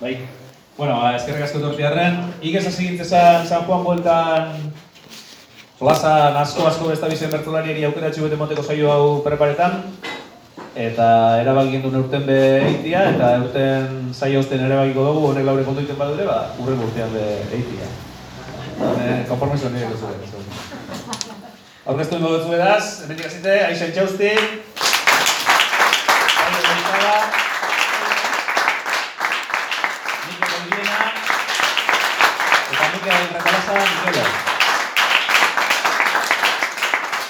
Bai. Bueno, ba, eskerrik asko tortiarren. Igez hasi gintzezan San Juan bueltan plazan asko asko besta bizen bertolariari aukeratxu bete moteko saio hau preparetan. Eta erabaki gendun urten be eitia, eta urten saio osten erabakiko dugu, honek laure kontu iten badure, ba, urren urtean be eitia. Hone, konformizio nire gozu Aurkeztu ingo dutzu edaz, hemendik hasite, Aixen Txausti. Aire Beizara. Mikel Olguina. Eta Mikel Rekalaza, Mikelo.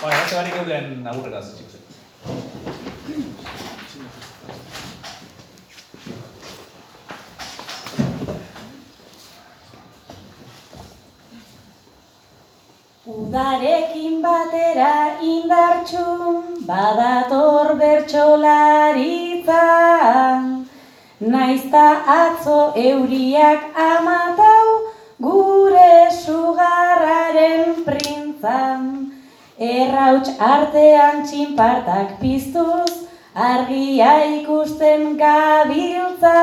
Bueno, euden agurrekaz, txikos. Udarekin batera indartxu badator bertxolaritza Naizta atzo euriak amatau gure sugarraren printzan Errauts artean txinpartak piztuz argia ikusten gabiltza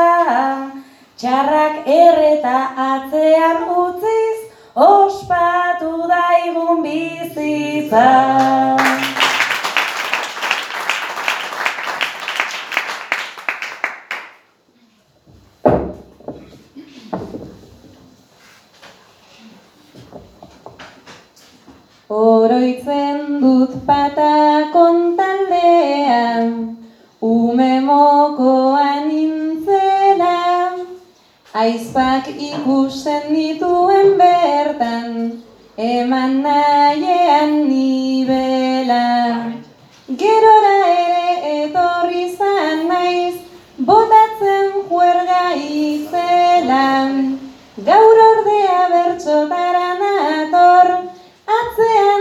Txarrak erreta atzean utziz ospatu daigun bizitza. Oroitzen dut pata kontaldean, ume mokoan nintzela, Aizpak ikusten dituen bertan, eman nahiean nibela. Gerora ere etorri zan naiz, botatzen juerga izela. Gaur ordea bertxotara nator, atzean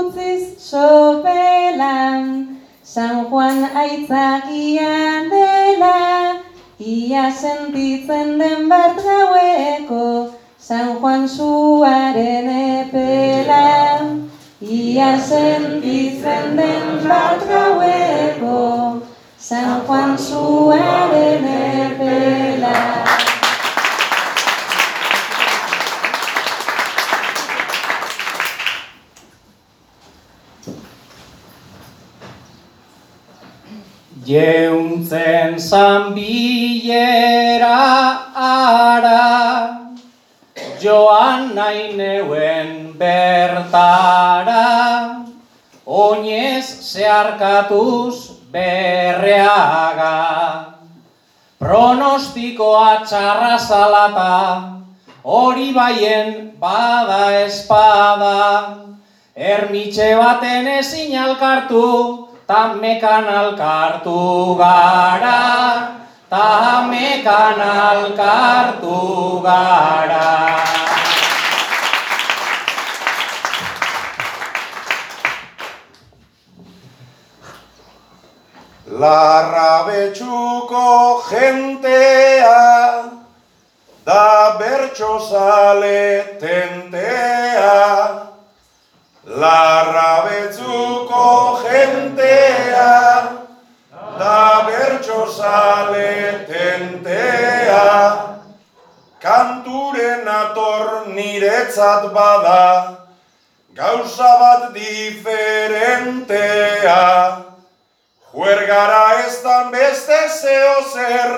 utziz sopelan. San Juan aitzakia dela, Ia sentitzen den bat gaueko San Juan zuaren epela Ia sentitzen den bat gaueko San Juan zuaren epela Jeuntzen zan bilera ara, joan nahi neuen bertara, oinez zeharkatuz berreaga. Pronostikoa txarra zalata, hori baien bada espada, ermitxe baten ezin alkartu, ta mekan alkartu gara, ta mekan alkartu gara. Larrabetxuko jentea da bertxozale tentea. Larrabetzuko jentea da bertxozale tentea. Kanturen ator niretzat bada, gauza bat diferentea. Juergara ez dan beste zeo zer,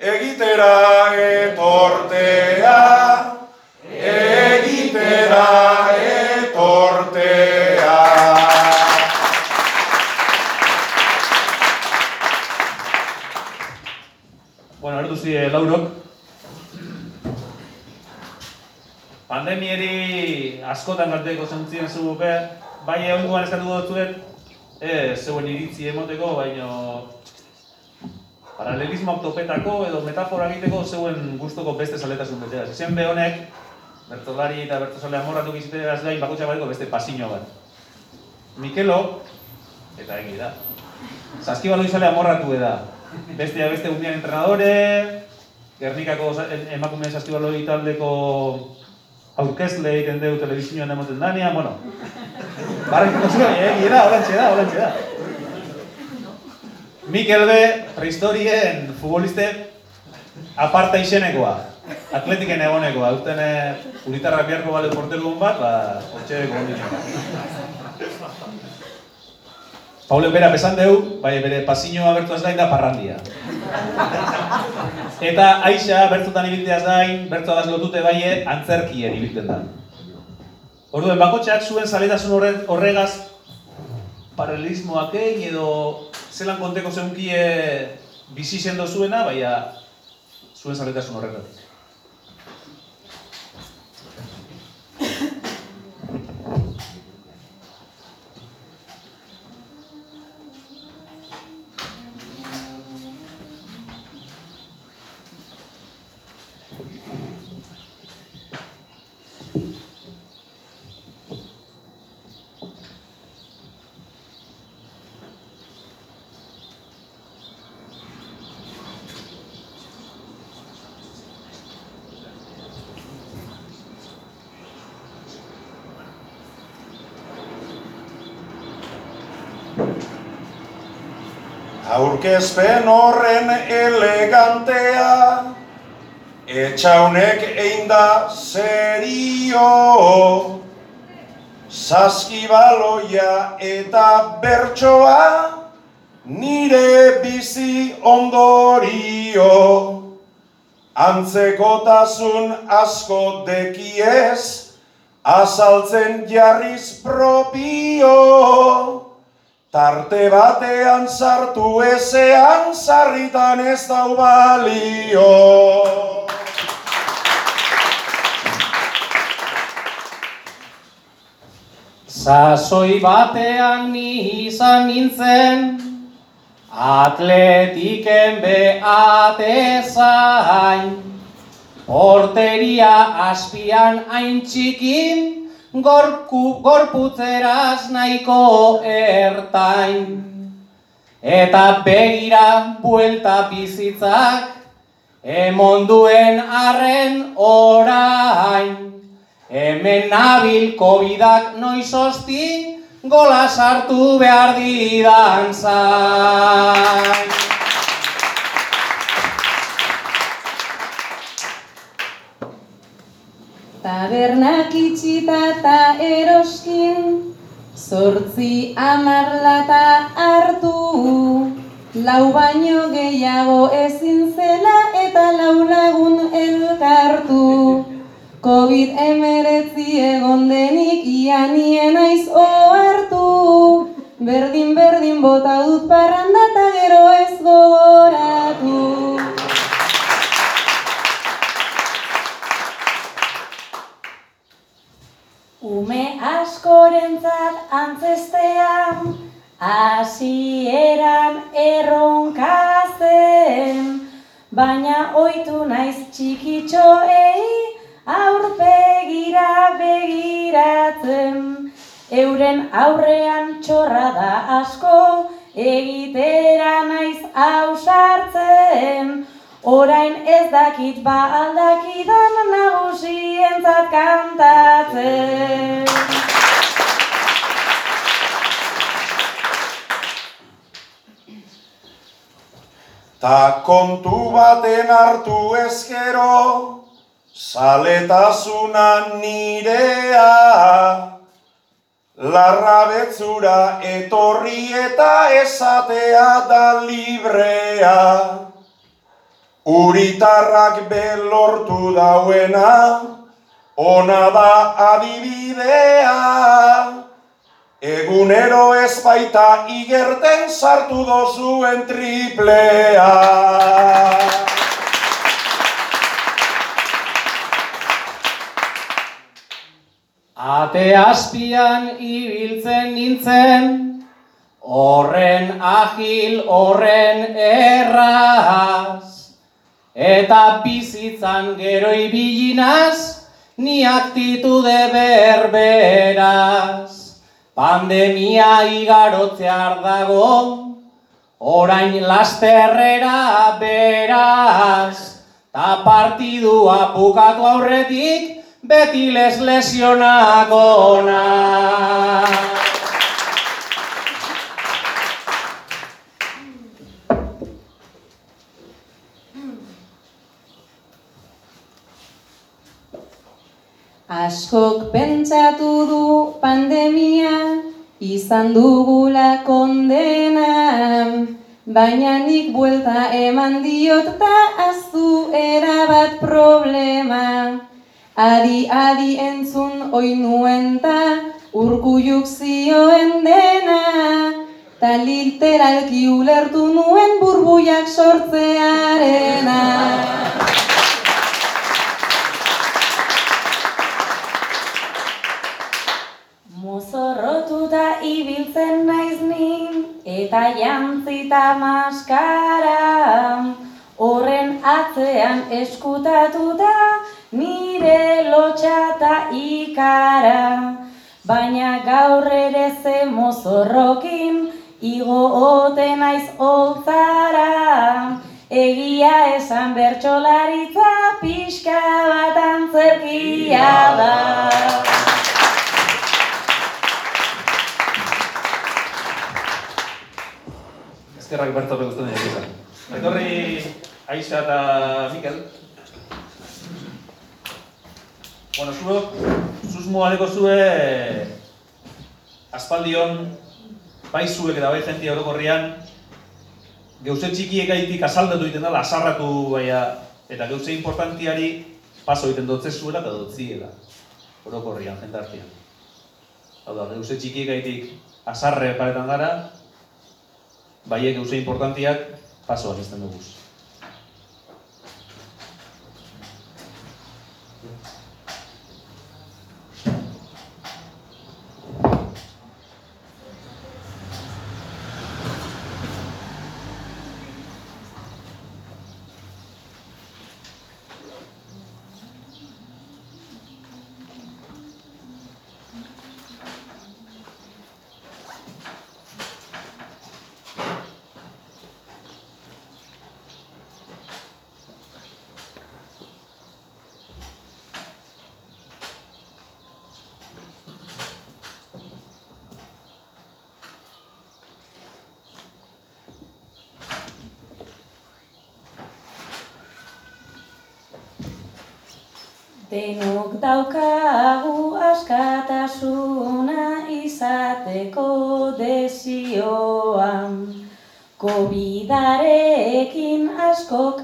egitera etortea, egitera etortea. Bueno, erdu zi, eh, laurok. Pandemieri askotan garteko zentzien zugupe, bai egongoan eskatu dutzuet, ez zeuen iritzi emoteko, baino paralelismo topetako edo metafora egiteko zeuen gustoko beste zaletasun betea. Izen be honek, bertolari eta bertozale amorratu giziteaz gain bakutsa badeko beste pasiño bat. Mikelo, eta egi da, Saskibalo izale amorratu da. Bestea beste undian entrenadore, Gernikako emakume saskibaloi taldeko aurkezle egiten deu telebizioan emoten danean, bueno. Barrik zuen, egi da, holantxe da, holantxe da. Mikel B, prehistorien futboliste aparta izenekoa. Atletiken egonekoa. Duten e, uritarrak biharko bale porterun bat, ba, hortxe gonditzen. Paule bera besan deu, bai bere pasiñoa bertuaz gain da parrandia. Eta Aixa bertzotan ibilteaz gain, bertzoa lotute baie antzerkien ibiltzen da. Orduen bakotxak zuen zaletasun horre, horregaz paralelismoak egin edo zelan konteko zeunkie bizi sendo zuena, baina zuen zaletasun horregatik. Aurkezpen horren elegantea, etxaunek egin da zerio, Zaskibaloia eta bertsoa, nire bizi ondorio. Antzekotasun asko dekiez, azaltzen jarriz propio. Tarte batean sartu ezean, sarritan ez dau balio. Sasoi batean ni izan nintzen, atletiken beatezain. Porteria aspian hain txikin, gorku, gorputzeraz nahiko ertain. Eta begira buelta bizitzak, emon duen arren orain. Hemen nabil covidak noiz hosti, gola sartu behar didan zain. Tabernak itxita eta eroskin, zortzi amarlata hartu. Lau baino gehiago ezin zela eta lau lagun elkartu. Covid emeretzi egon denik ianien aiz ohartu. Berdin berdin bota dut parranda eta gero ez gogoratu. Ume askorentzat antzestean, hasieran erronka zen, baina oitu naiz txikitxoei aurpegira begiratzen. Euren aurrean txorra da asko, egitera naiz ausartzen. Orain ez dakit ba aldakidan nagusientzat kantatzen. Ta kontu baten hartu ezkero, zaletasuna nirea. Larra betzura etorri eta esatea da librea. Uritarrak belortu dauena, ona da adibidea. Egunero ez baita igerten sartu dozuen triplea. Ate azpian ibiltzen nintzen, horren agil, horren erraz. Eta bizitzan gero ibilinaz, ni aktitude berberaz. Pandemia igarotzear dago, orain lasterrera beraz. Ta partidua bukatu aurretik, beti les lesionagona. Askok pentsatu du pandemia izan dugula kondena, baina nik buelta eman diot ta aztu erabat problema. Adi, adi entzun oinuen ta urkulluk zioen dena, ta literalki ulertu nuen burbuiak sortzearena. Mozorrotuta ibiltzen naiz ni eta jantzita maskara. Horren atzean eskutatuta nire lotxata ikara. Baina gaur ere ze mozorrokin igo ote naiz holtzara Egia esan bertsolaritza pixka bat antzerkia da Eskerrak bertope guztien dira. Etorri Aixa eta Mikel. Bueno, zuok, susmo aleko zue aspaldion bai zuek eta bai jentia orokorrian geuse txikiek gaitik asaldatu egiten dela, asarratu baina eta geuse importantiari paso egiten dutze zuela eta dutziela orokorrian, jendartian. Hau da, geuse txikiek gaitik asarre paretan gara, baiek gauze importantiak pasoak izten dugu. Denok daukagu askatasuna izateko desioan. Covidarekin askok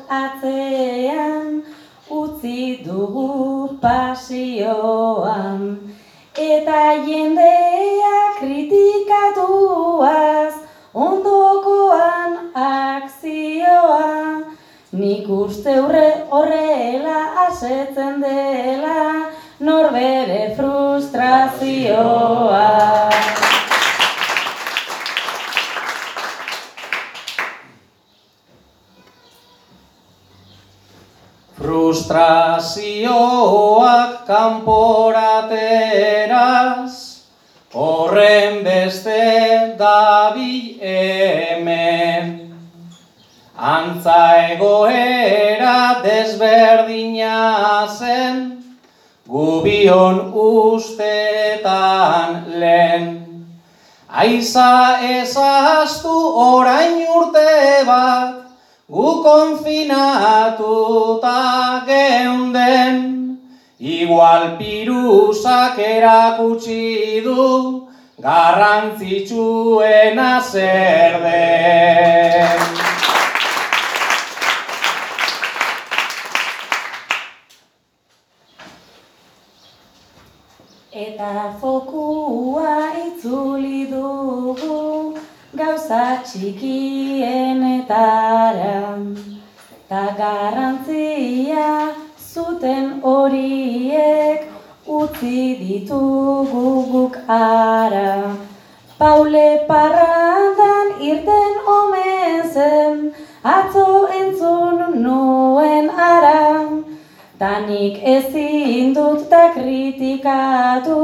garrantzitsuena zer den. Eta fokua itzuli dugu gauza txikienetara. Ta garrantzia zuten horiek utzi ditugu guk ara. Paule parrandan irten omen zen, atzo entzun nuen ara. Tanik ezin dut ta kritikatu,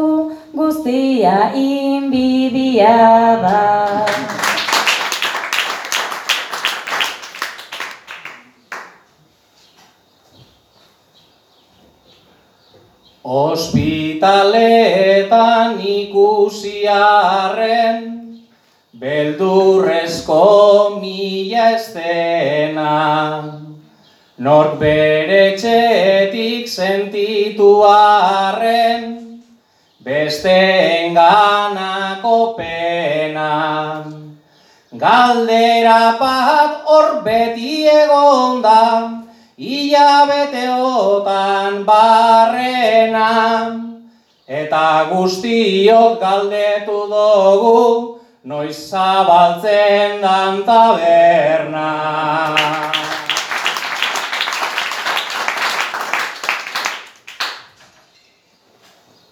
guztia inbidia da. Ospitaletan ikusi arren, beldurrezko mila estena. Nork bere txetik sentitu arren, beste enganako pena. Galdera bat hor beti egonda, hilabeteotan barrena. Eta guztiok galdetu dugu, noiz zabaltzen dan taberna.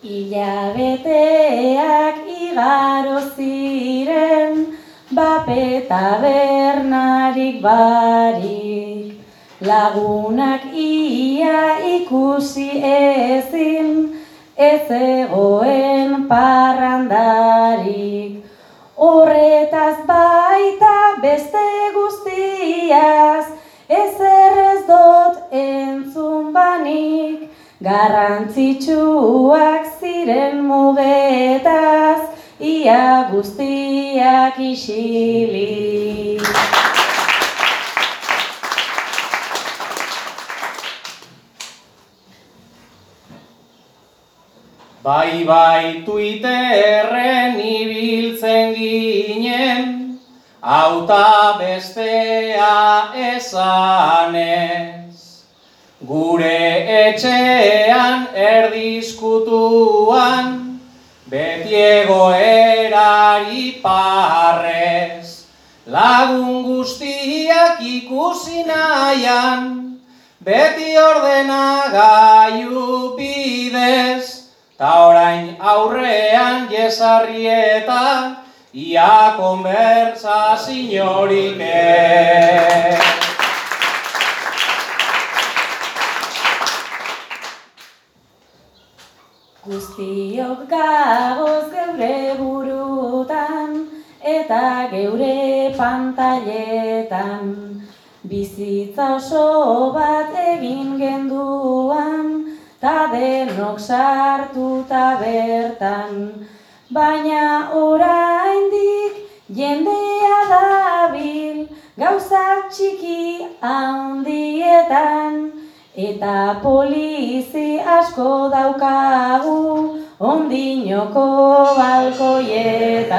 Ilabeteak igaro ziren, bape tabernarik barik. Lagunak ia ikusi ezin, ez egoen parrandarik. Horretaz baita beste guztiaz, ez dut entzun banik. Garrantzitsuak ziren mugetaz, ia guztiak isilik. Bai bai Twitterren ibiltzen ginen, auta bestea esanez. Gure etxean erdizkutuan, beti egoerari parrez. Lagun guztiak ikusi nahian, beti ordena gaiu bidez. Ta orain aurrean jesarrieta, ia konbertsa signorik ez. Guztiok gagoz geure burutan eta geure pantailetan bizitza oso bat egin genduan ta denok sartuta bertan baina oraindik jendea dabil gauza txiki handietan Eta polizi asko daukagu ondinoko balkoietan.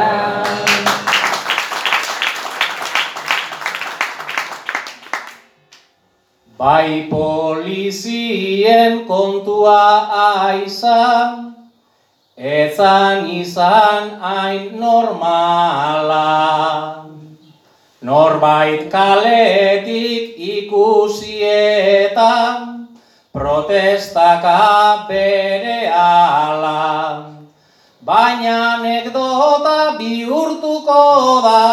Bai polizien kontua aizan, etzan izan hain normala. Norbait kaletik ikusietan, protestaka bere ala. Baina anekdota bihurtuko da,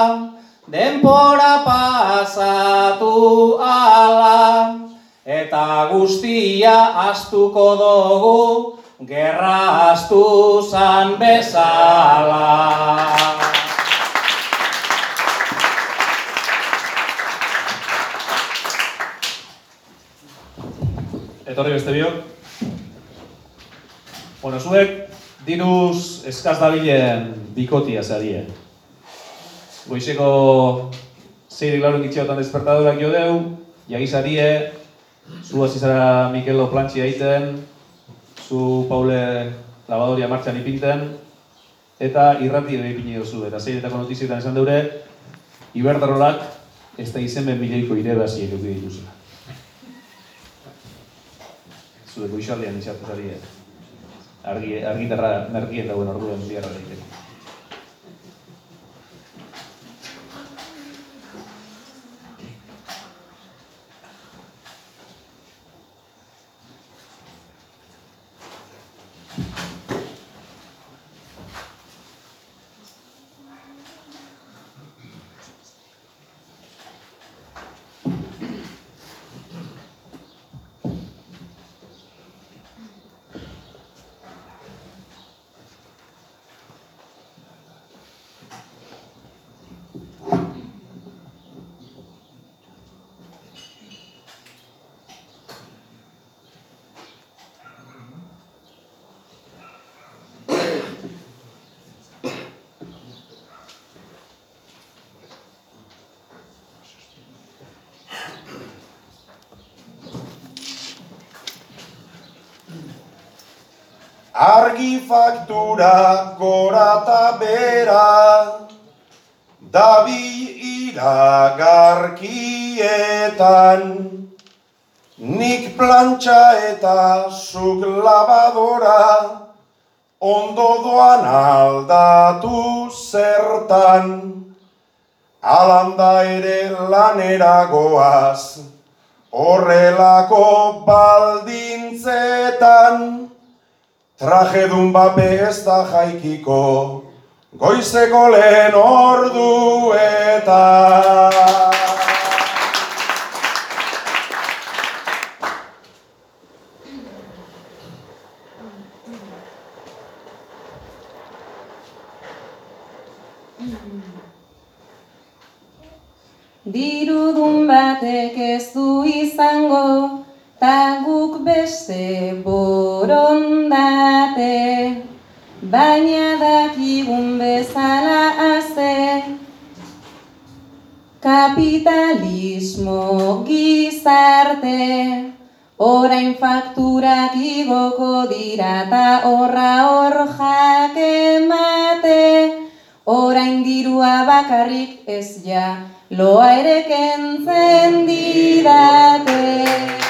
denpora pasatu ala. Eta guztia astuko dugu, gerra astu zan bezala. Etorri beste biok. Bueno, zuek diruz eskaz dabilen bikotia zarie. Goizeko zeirik lauren gitxeotan despertadorak jo deu, jagizarie, zu hasi zara Mikelo plantxia egiten, zu Paule lavadoria martxan ipinten, eta irrati ere ipini duzu, eta zeiretako notizietan esan deure, Iberdarolak ez da izen ben milioiko irebazi eduki dituzela. zure goizaldean izatu zari argi, argitarra merkien dauen orduan biharra daiteke. Argi faktura gora eta bera, dabi iragarkietan, nik plantxa eta zuk labadora, ondo doan aldatu zertan, alanda ere lanera goaz, horrelako baldintzetan, trajedun bape ez da jaikiko, goizeko lehen orduetan. Dirudun batek ez du izango, ta guk beste borondate, baina dakigun bezala aze, kapitalismo gizarte, orain fakturak igoko dira ta horra hor jake mate, orain dirua bakarrik ez ja, loa ere kentzen didate.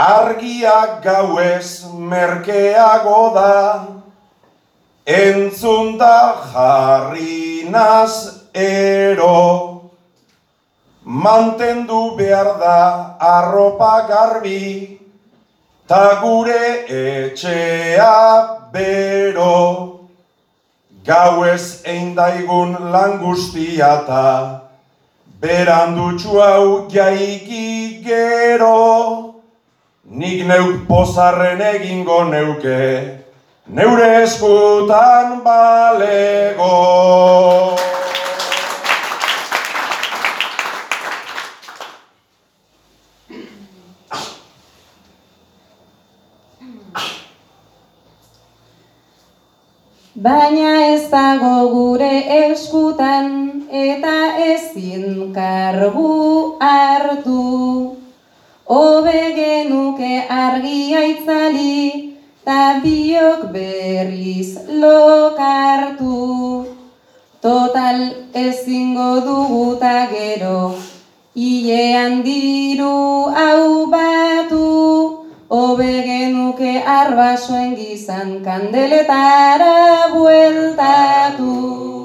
Argiak gauez merkeago da, entzun da jarri naz ero. Mantendu behar da arropa garbi, ta gure etxea bero. Gauez eindaigun lan guztia ta, berandutxu hau jaiki gero. Nik neuk pozarren egingo neuke, neure eskutan balego. Baina ez dago gure eskutan eta ezin kargu hartu. Hobe genuke argia itzali, ta biok berriz lokartu. Total ezingo dugu ta gero, hilean diru hau batu. Hobe genuke arbasoen gizan kandeletara bueltatu.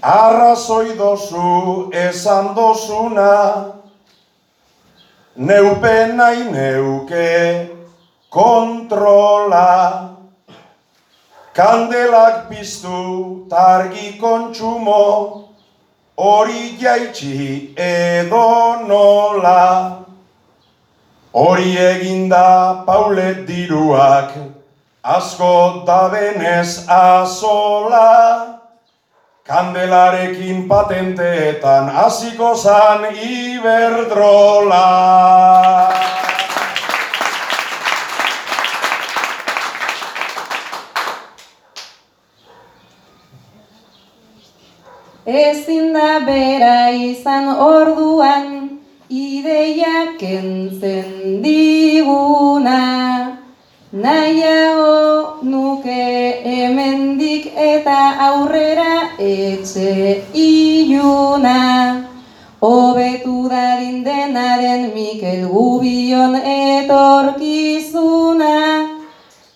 Arrazoi dozu esan dozuna, neupen nahi neuke kontrola. Kandelak piztu targi kontsumo, hori jaitsi edo nola. Hori eginda paulet diruak, asko da benez azola. Kandelarekin patenteetan hasiko zan Iberdrola. Ezin da bera izan orduan, ideia kentzen diguna. Nahiago nuke hemendik eta aurrera etxe iluna. Hobetu dadin dena den Mikel Gubion etorkizuna.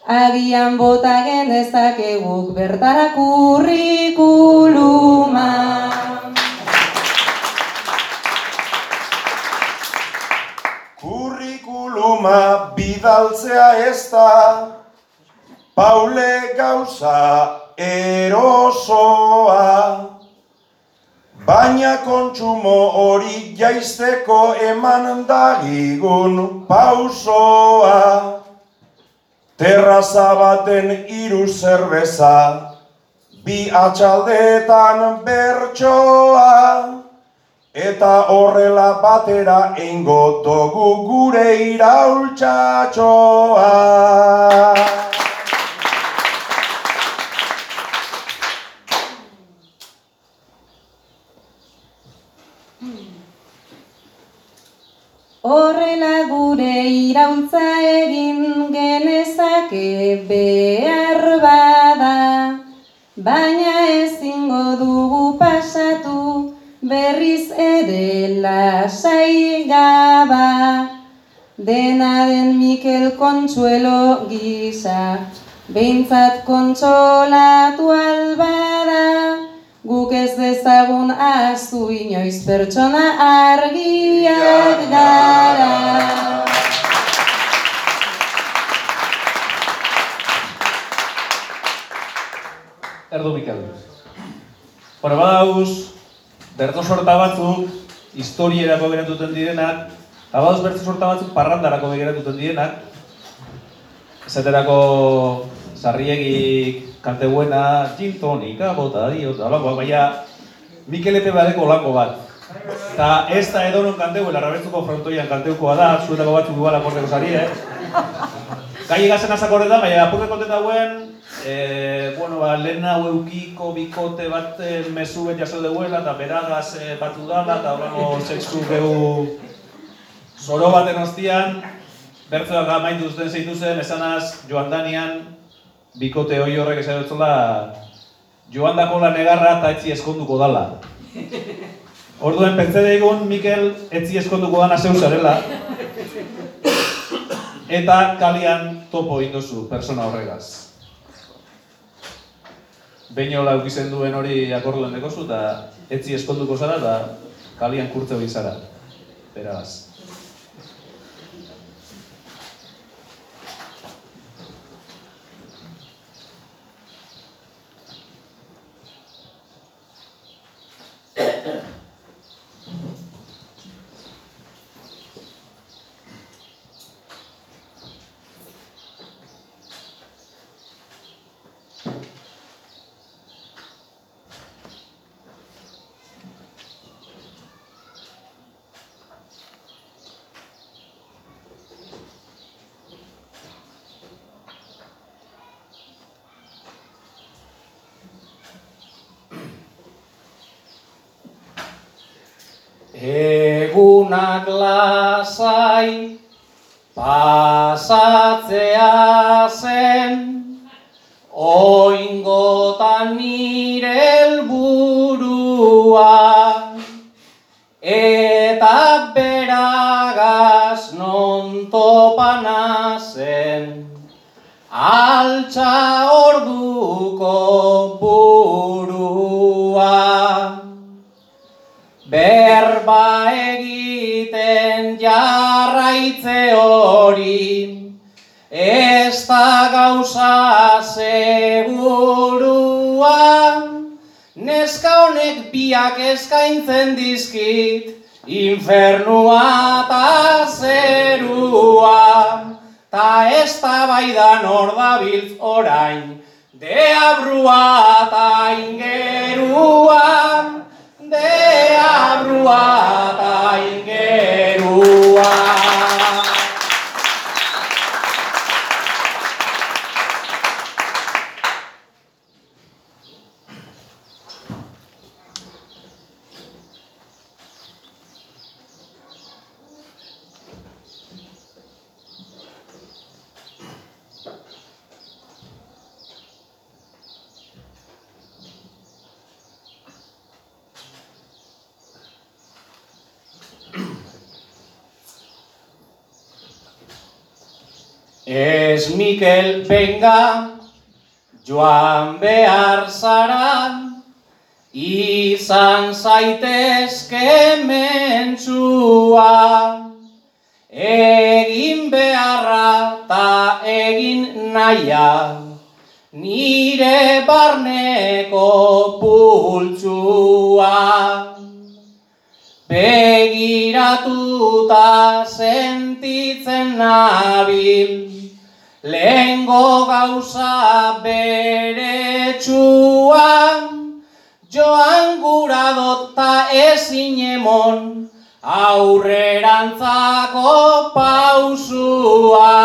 Agian bota genezakeguk bertara kurrikuluma. Kurrikuluma bidaltzea ez da, Paule gauza erosoa. Baina kontsumo hori jaisteko eman dagigun pausoa. Terraza baten hiru zerbeza, bi atxaldetan bertsoa. Eta horrela batera eingo dugu gure iraultxatxoa. Horrela gure iraultza egin genezake behar bada, baina ezingo dugu pasatu berriz ere lasai gaba. Dena den Mikel Kontsuelo gisa, behintzat kontsolatu albada, Guk ez dezagun azu inoiz pertsona argiak gara. Erdu Mikel. Bueno, badauz, berto sorta batzuk, historierako beratuten direnak, eta badauz berto sorta batzuk parrandarako beratuten direnak, esaterako sarriegik kante buena, gin tonika, bota diot, alakoak, baina Mikel Epe badeko olako bat. Eta ez da edonon kanteuela, rabetzuko frontoian kanteukoa da, zuetako batzuk igual akordeko sari, eh? Gai egazen azakorde da, baina apurre konten dauen, e, bueno, ba, lehen hau eukiko bikote bat e, mesu bet jaso deuela, eta beragaz e, batu dala, eta horrengo sexu gehu zoro baten ostian, bertzoak amaitu duzten zeitu zen, esanaz joan danian, bikote hoi horrek esan dutzela, joan dako lan egarra eta etzi eskonduko dala. Orduen, pentsa daigun, Mikel etzi eskonduko dana zeu zarela, eta kalian topo indozu persona horregaz. Beino laukizen duen hori akorduen dekozu, eta etzi eskonduko zara, eta kalian kurtze hori zara. Beraz. Egunak lasai pasatzea zen. Oingotan nire helburua Eta beragaz non topana zen. Altza egiten jarraitze hori Ez da gauza segurua Neska honek biak eskaintzen dizkit Infernua ta zerua Ta ez da baidan hor dabiltz orain Deabrua ta ingerua de abrua ta ingerua. Wow. Ez Mikel benga, joan behar zara, izan zaitezke mentzua. Egin beharra ta egin naia, nire barneko pultsua. Begiratuta sentitzen nabil, lehengo gauza bere txuan, joan gura dot ta ezin emon, aurrerantzako pausua.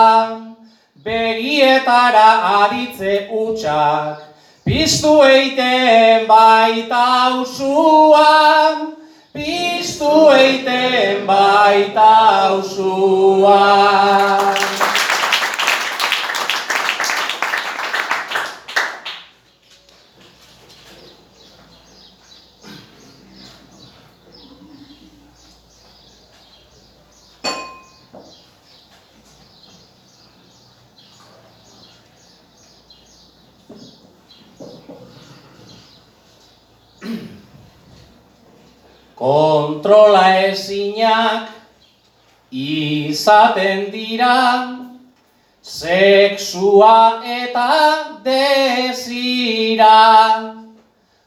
Begietara aditze utxak, piztu eiten baita usuan, piztu eiten baita usuan. Kontrola ezinak izaten dira Sexua eta desira.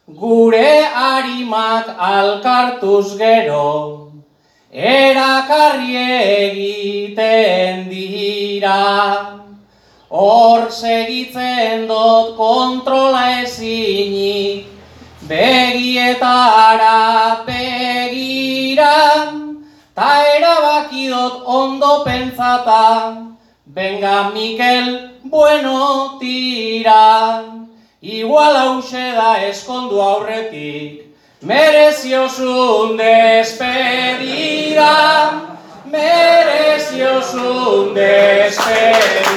Gure arimak alkartuz gero Erakarri egiten dira. Hor segitzen dut kontrola ezinik Begietara begira, ta erabaki dut ondo pentsata, Benga Mikel, bueno tira, igual hause da eskondu aurretik, mereziozun despedida, mereziozun despedida.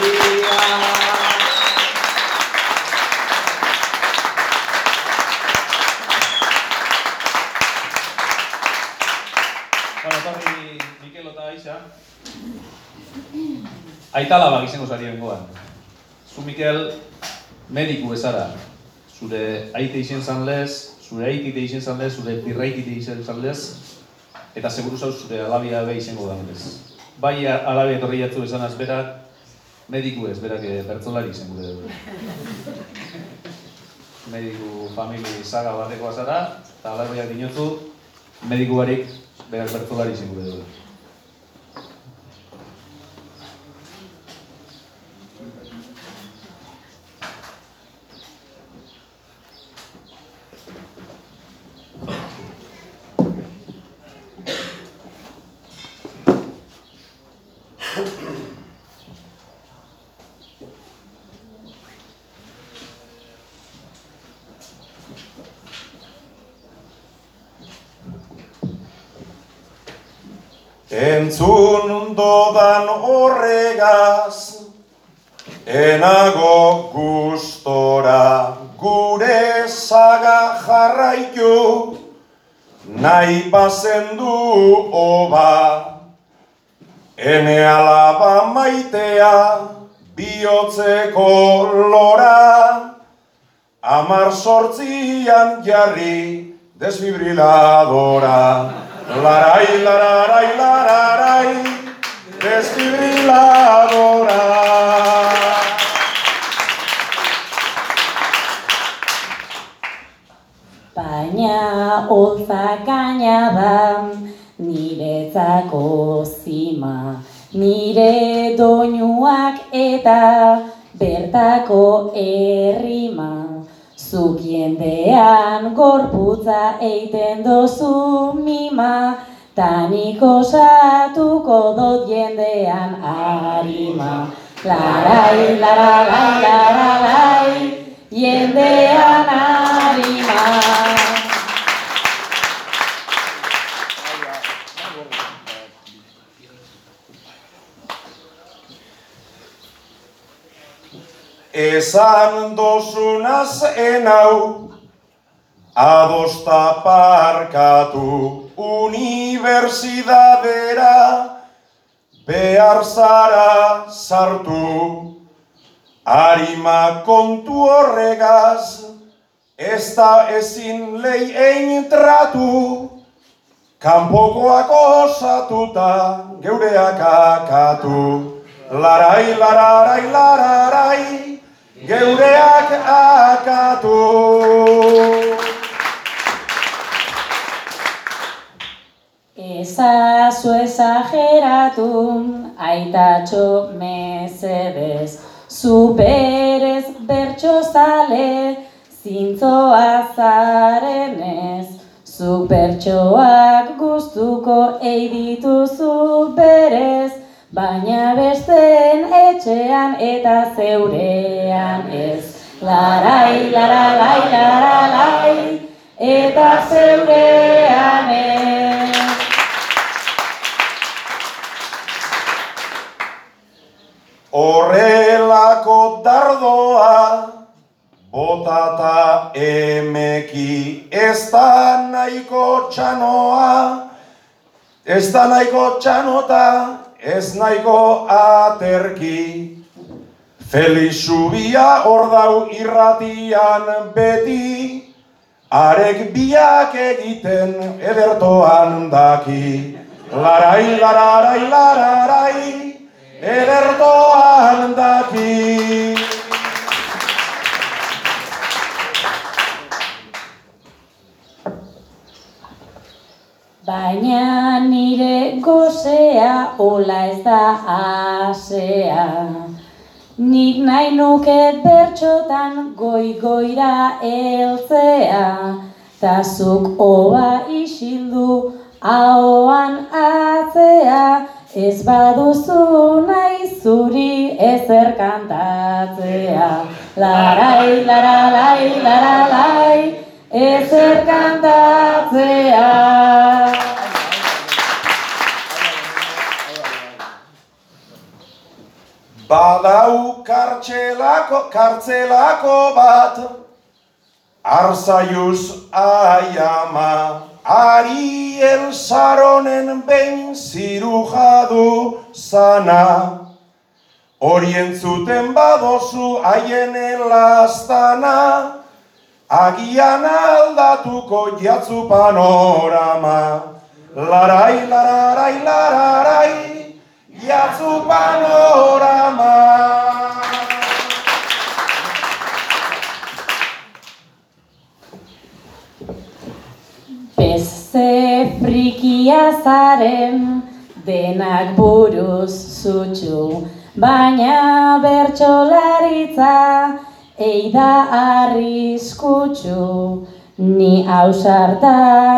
Bueno, etorri Mikel eta Aixa. Aita labak izango zari bengoan. Zu Mikel, mediku bezara. Zure aite izen zanlez, zure aitite izen zanlez, zure birraitite izen zanlez, eta seguru zauz zure alabia be izango da bez. Bai alabia etorri jatzu esanaz berak, mediku ez, berak eh, bertzolari izango da. Mediku famili saga batekoa zara, eta alabiak dinotzu, mediku barik berak bertzolari izango da. Entzun dodan horregaz, enago gustora gure zaga jarraitu, nahi bazen du oba, ene alaba maitea, bihotzeko lora, amar sortzian jarri desfibriladora. Larai, lararai, lararai, desfibriladora. Baina holtza gaina da niretzako zima, nire doinuak eta bertako errima. Zuk jendean gorputza eiten dozu mima, ta nik osatuko dut jendean harima. Larai, lararai, lararai, jendean harima. Esan dozunaz enau, adosta parkatu unibertsidadera, behar zara sartu, harima kontu horregaz, ez da ezin lehi egin tratu, kanpokoak osatuta geureak akatu. Larai, lararai, lararai, geureak akatu. Ezazu esageratu, aitatxo mesedez, zu berez bertso zale, zintzoa zarenez, zu bertsoak gustuko ei dituzu berez, baina besten etxean eta zeurean ez. Larai, laralai, laralai, eta zeurean ez. Horrelako dardoa botata emeki ez da nahiko txanoa ez da nahiko txanota ez nahiko aterki Felixubia hor dau irratian beti arek biak egiten edertoan daki Larai, lararai, lararai, edertoan daki. Baina nire gozea ola ez da asea. Nik nahi nuket bertxotan goi-goira eltzea. Ta zuk oa isildu ahoan atzea. Ez baduzu nahi zuri ezer kantatzea. Larai, laralai, laralai, ezer kantatzea. Badau kartxelako, kartzelako bat, arzaiuz aiama, Ariel Saronen behin zirujadu zana. Orientzuten badozu haien elastana, agian aldatuko jatzu panorama. Larai, lararai, lararai, jatzu panorama. Beste frikia zaren denak buruz zutxu, baina bertxolaritza eida arriskutsu. Ni ausarta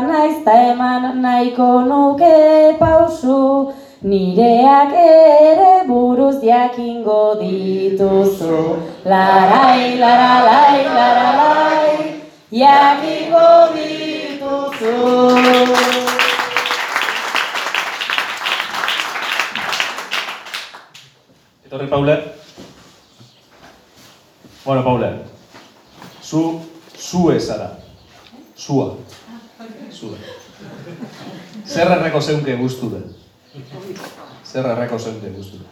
naiz ta eman nahiko nuke pausu, nireak ere buruz jakingo dituzu. Larai, laralai, laralai, jakingo dituzu. Etorri, Paule. Bueno, Paule. Zu, zu ezara. Zua. Zua. Zer erreko zeunke guzture? Zer erreko zeunke guzture?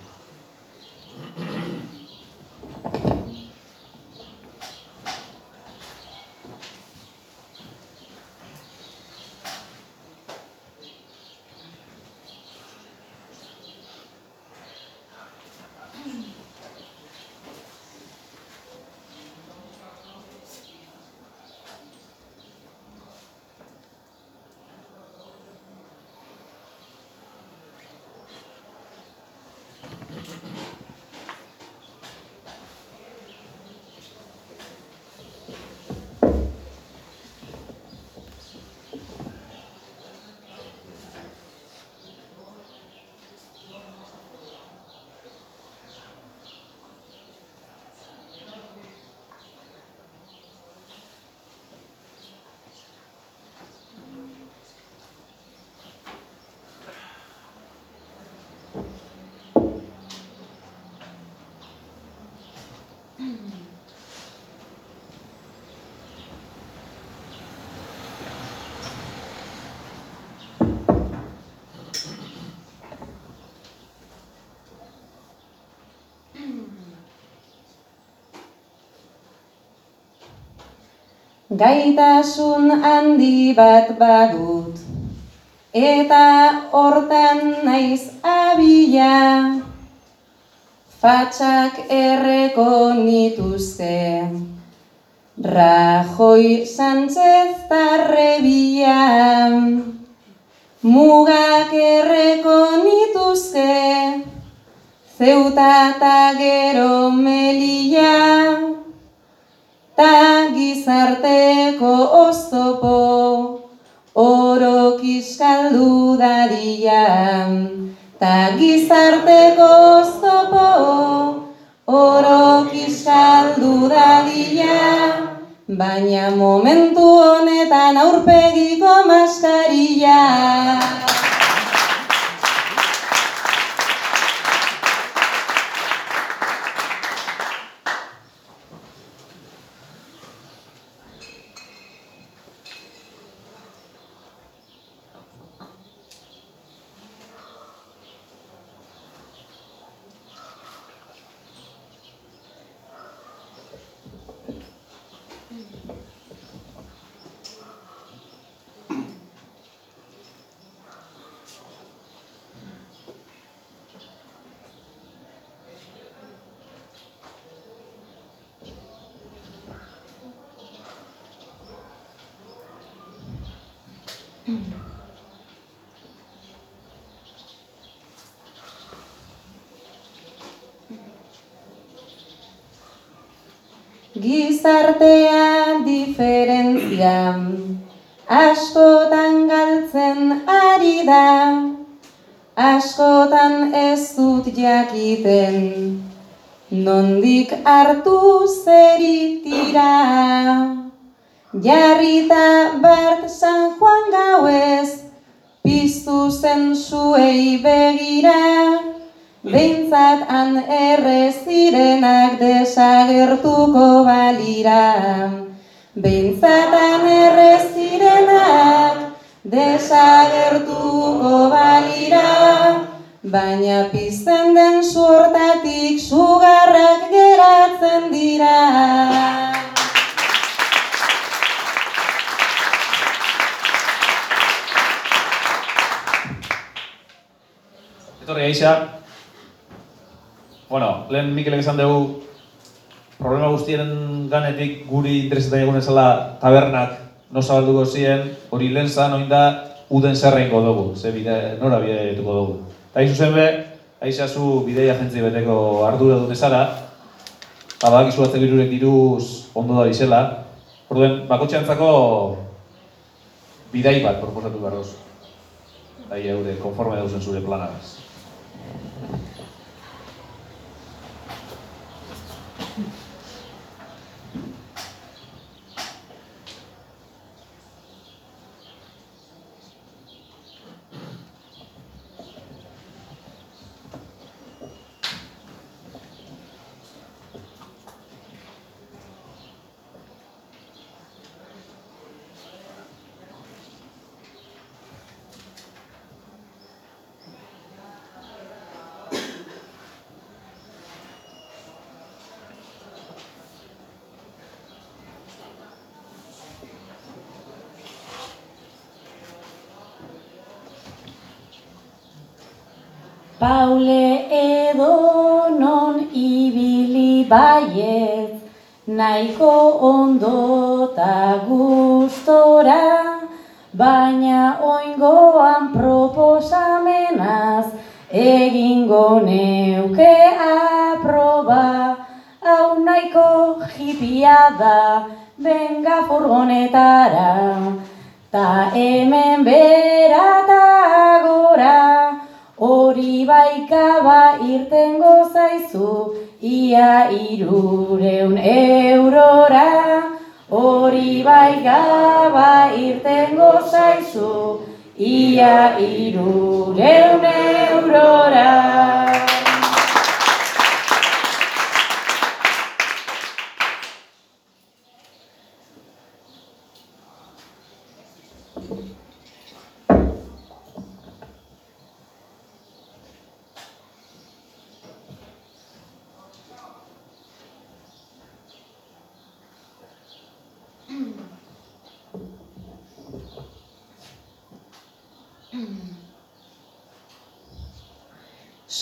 Gaitasun handi bat badut, eta hortan naiz abila, fatxak erreko nituzke, Rajoy Sánchez tarrebia, mugak erreko nituzke, zeuta gero melia, ta gizarteko oztopo, oro kiskaldu dadian, ta gizarteko oztopo, oro kiskaldu dadia, baina momentu honetan aurpegiko maskaria. Gizartea diferentzia. Askotan galtzen ari da, askotan ez dut jakiten, nondik hartu zeritira. Jarrita bart San Juan gauez, piztu zen zuei begira, Behintzat han erre zirenak desagertuko balira. Behintzat han erre zirenak desagertuko balira. Baina pizten den suortatik sugarrak geratzen dira. Etorri aixa. Bueno, lehen Mikelek esan dugu problema guztienen ganetik guri interesetan egun ezala tabernak no zabalduko ziren, hori lehen zan, oin da, uden zerreingo dugu, ze bide, nora bidetuko dugu. Eta hain zuzen be, aixa zu bidei agentzi beteko ardura dut ezara, eta badakizu atzek irurek diruz ondo da bizela, orduen, bakotxeantzako bidai bat proposatu behar duzu. Ahi eure, konforme dauzen zure planagaz. Paule edo non ibili baiet, nahiko ondo ta gustora, baina oingoan proposamenaz, egingo neuke aproba, hau nahiko jipia da, benga furgonetara, ta hemen bera ta gora, Hori baikaba irtengo zaizu, ia irureun eurora. Hori baikaba irtengo zaizu, ia irureun eurora.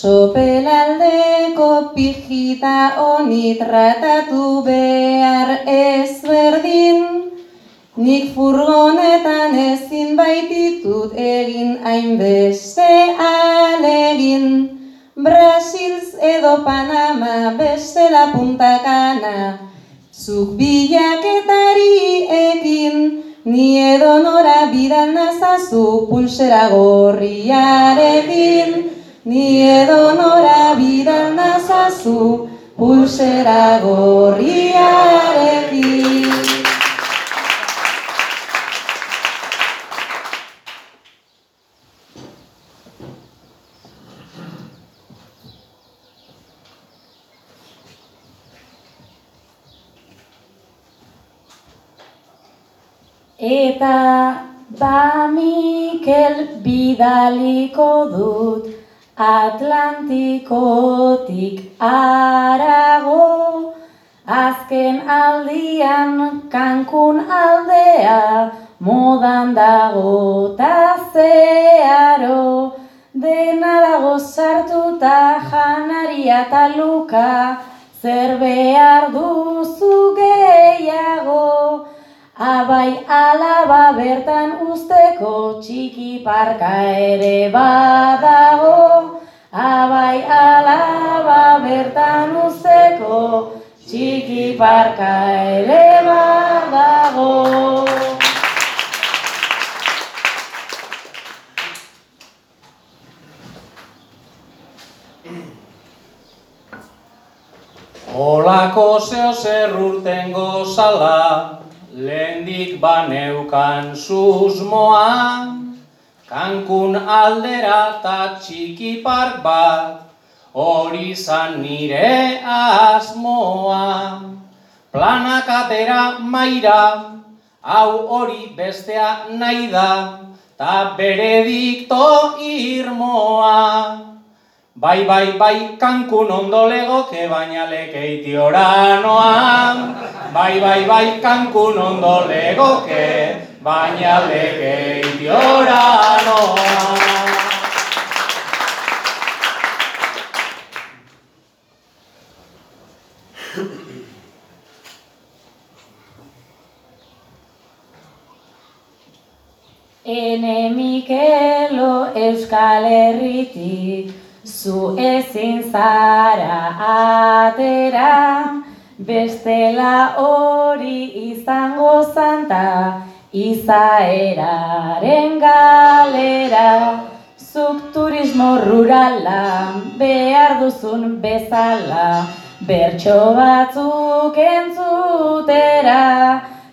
Sopelaldeko pijita honi tratatu behar ezberdin, nik furgonetan ezin baititut egin hainbeste alegin. Brasils edo Panama bestela puntakana, Zuk bilaketari ekin, ni edonora bidal nazazu pulsera gorriarekin. Ni edonora bidal nazazu pulsera gorriarekin. Eta ba Mikel bidaliko dut Atlantikotik arago Azken aldian kankun aldea modan dago ta zeharo Dena dago sartuta janaria eta luka Zer behar duzu gehiago Abai alaba bertan usteko txiki parka ere badago. Abai alaba bertan usteko txiki parka ere badago. Olako zeo zer urten gozala, lehendik baneukan susmoa, kankun aldera ta txiki park bat, hori zan nire asmoa. Planak atera maira, hau hori bestea nahi da, ta beredikto irmoa. Bai, bai, bai, kankun ondo legoke, baina lekeitiora noa. Bai, bai, bai, kankun ondo legoke, baina lekeitiora noa. Ene Mikelo Euskal Herritik, zu ezin zara atera, bestela hori izango zanta, izaeraren galera. Zuk turismo rurala, behar duzun bezala, bertso batzuk entzutera,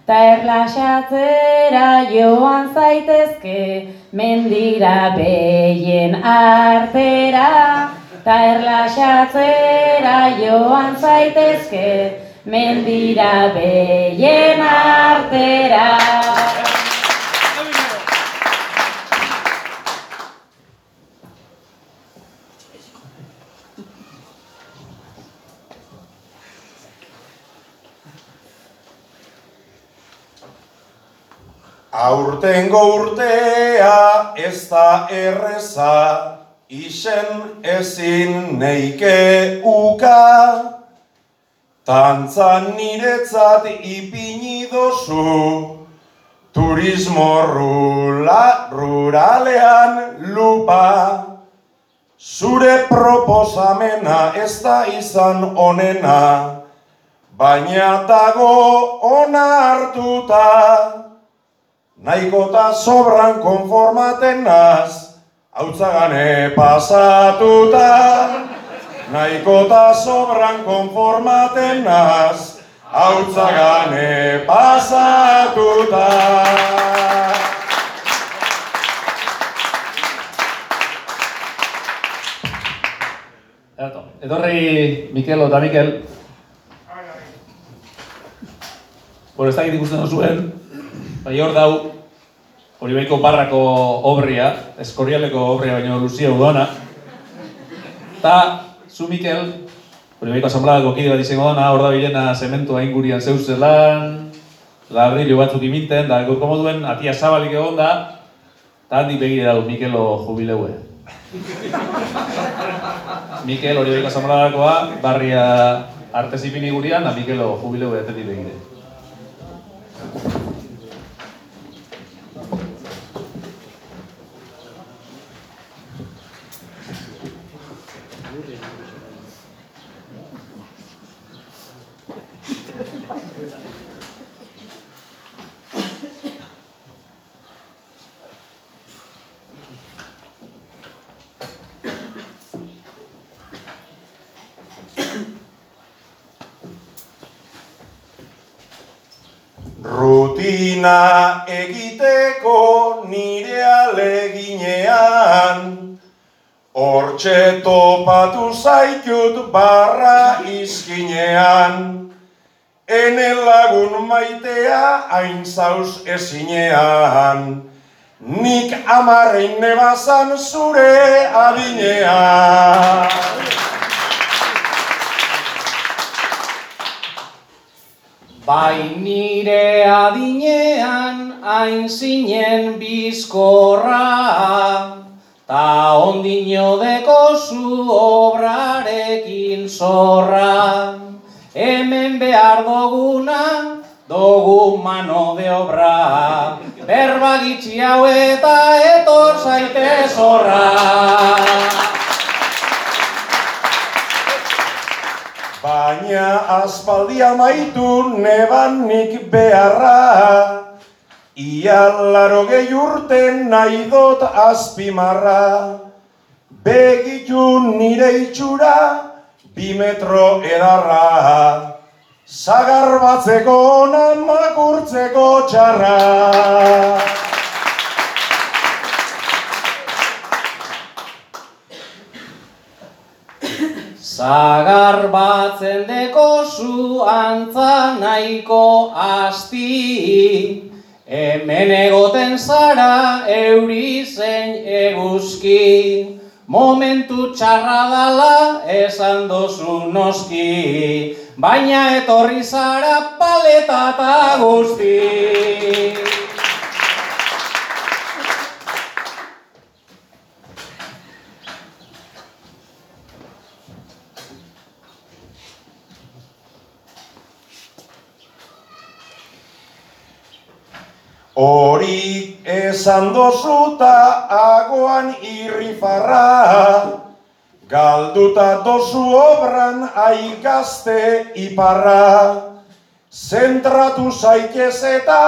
ta erlaxatzera joan zaitezke, mendira behien artera, ta erlaxatzera joan zaitezke, mendira behien artera. Aurtengo urtea ez da erreza, isen ezin neike uka. Tantzan niretzat ipini dozu, turismo rula, ruralean lupa. Zure proposamena ez da izan onena, baina dago onartuta. Naikota sobran konformaten naz, hautzagane pasatuta. Naikota sobran konformaten naz, hautzagane pasatuta. Eto, Edorri Mikelo eta Mikel. Bueno, ez dakit ikusten zuen, bai hor dau, hori baiko barrako obria, eskorrialeko obria baino luzia udona. Ta, zu Mikel, hori baiko asamblagako kide bat izango dana, hor da bilena zementua ingurian zeuzelan, ladrillo batzuk iminten, da gorko moduen atia zabalik egon da, eta handik begire dau Mikelo jubileue. Mikel hori baiko asamblagakoa, barria artez ipini gurian, da Mikelo jubileue atetik begire. Egiteko nire aleginean Hortxe topatu zaitut barra izkinean. Ene lagun maitea hain zauz ezinean. Nik amarrein nebazan zure adinean Bai nire adinean hain zinen bizkorra, ta ondino dekozu obrarekin zorra. Hemen behar doguna, dogu mano de obra, berba gitxi hau eta etor zaite zorra. Baina aspaldi amaitu neban nik beharra. Ia laro gehi urte nahi dot azpimarra. Begitu nire itxura bi metro edarra. Zagar batzeko ona makurtzeko txarra Zagar batzen deko zu antza nahiko asti, hemen egoten zara euri zein eguzki, momentu txarra dala esan dozu noski, baina etorri zara paleta eta guzti. Hori esan dozuta agoan irrifarra, galduta dozu obran aigazte iparra, zentratu zaitez eta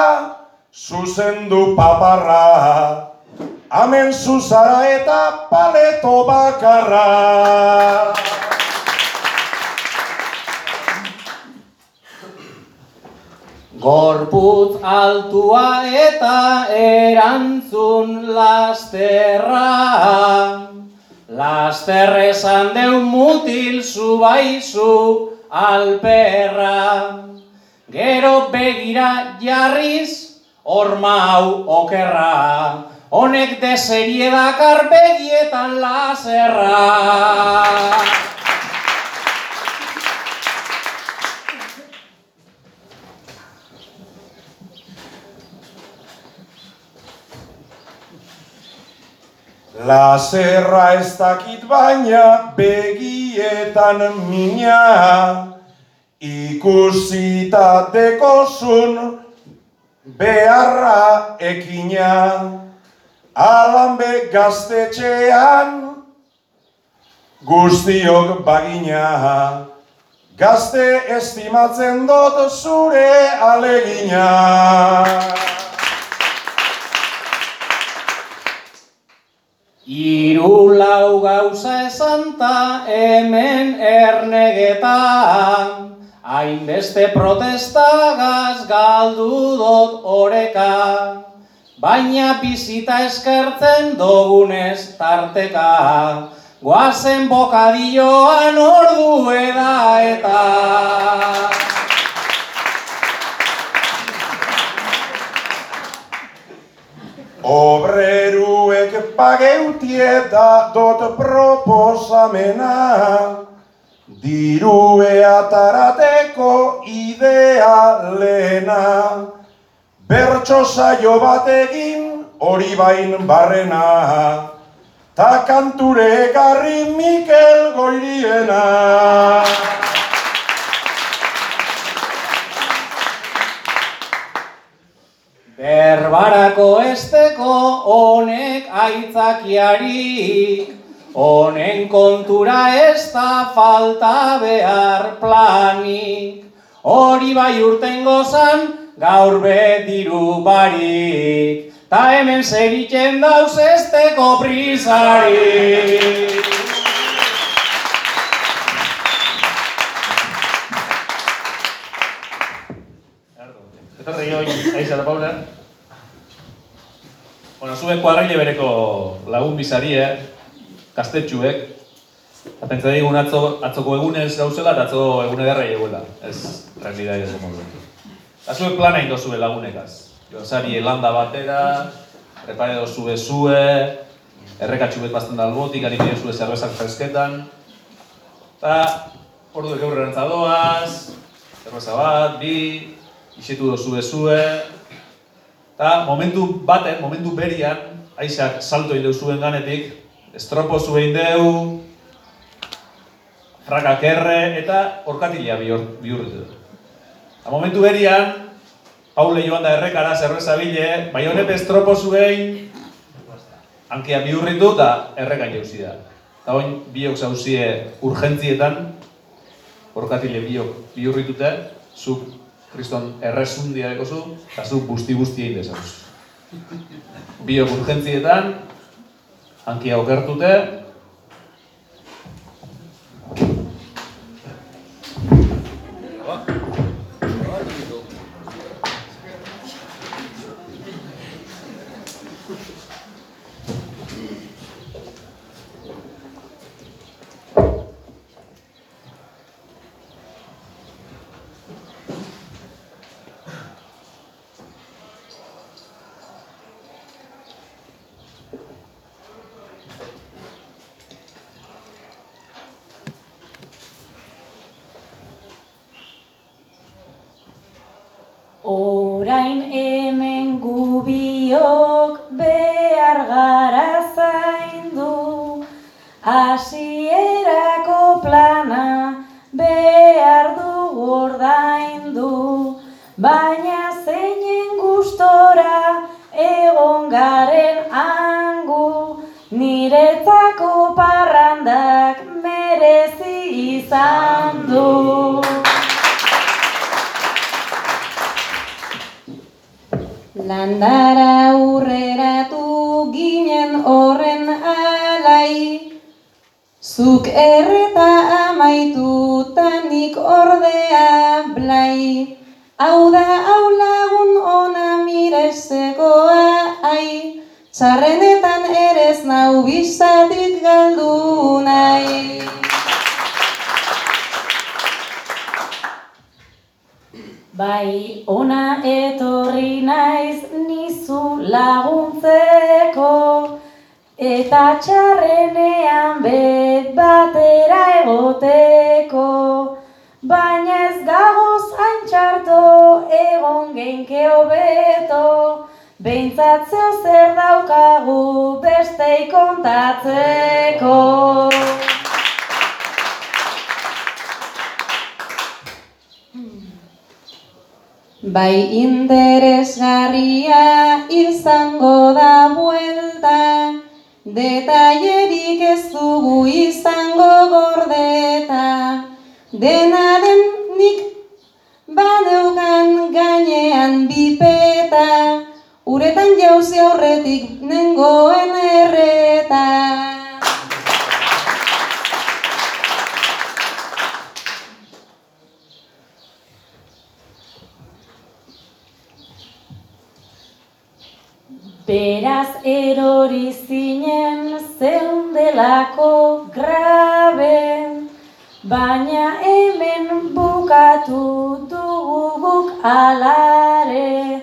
zuzendu paparra, amen zuzara eta paleto bakarra. Gorputz altua eta erantzun lasterra. Laster esan deu mutil zubaizu alperra. Gero begira jarriz horma hau okerra. Honek deserie dakar begietan laserra Laserra ez dakit baina begietan mina. Ikusita dekozun beharra ekina. Alan be gaztetxean guztiok bagina. Gazte estimatzen dut zure alegina Hiru lau gauza esanta hemen ernegeta, hainbeste protestagaz galdu dot oreka, baina bizita eskertzen dogunez tarteka, guazen bokadilloan ordu eda eta. Obreruek pageutieta dot proposamena. Dirue atarateko idea lehena. Bertso saio batekin hori bain barrena. Ta kanture ekarri Mikel Goiriena Berbarako esteko honek aitzakiari, honen kontura ez da falta behar planik. Hori bai urten gozan, gaur bediru barik, ta hemen segiten dauz esteko prisarik. Etorri zerri hoi aiza da Paula. Bueno, zuek kuadrile bereko lagun bizarie, kastetxuek, eta pentsa digun atzo, atzoko egunez gauzela atzo egun ederra eguela. Ez, realidad ez modu. Eta zuek plana indo zue lagunekaz. Jozari elanda batera, prepare dozue zue, errekatxu bet bazten da albotik, ari bide zue zerbezak fresketan. Eta, ordu eke doaz, zerbeza bat, bi, isetu dozue zue. Eta momentu baten, momentu berian, aizak salto egin zuen ganetik, estropo zuen deu, frakak erre eta orkatila bihur, bihurritu. Eta momentu berian, Paule joan da errekara zerbeza bile, bai honek estropo zuen, hankia bihurritu eta errekan jauzi da. Eta oin biok zauzie urgentzietan, orkatile biok bihurritute, zuk kriston erresundia dekozu, eta zuk busti-busti egin dezauz. Biok urgentzietan, hankia okertute, txarrenean bet batera egoteko. Baina ez gagoz hain txarto, egon genke hobeto, behintzat zeo zer daukagu bestei kontatzeko. Bai interesgarria izango da buelta, detailerik ez dugu izango gordeta. Dena den nik baneukan gainean bipeta, uretan jauzi aurretik nengoen erreta. Beraz erori zinen zeundelako grabe, baina hemen bukatu dugu guk alare.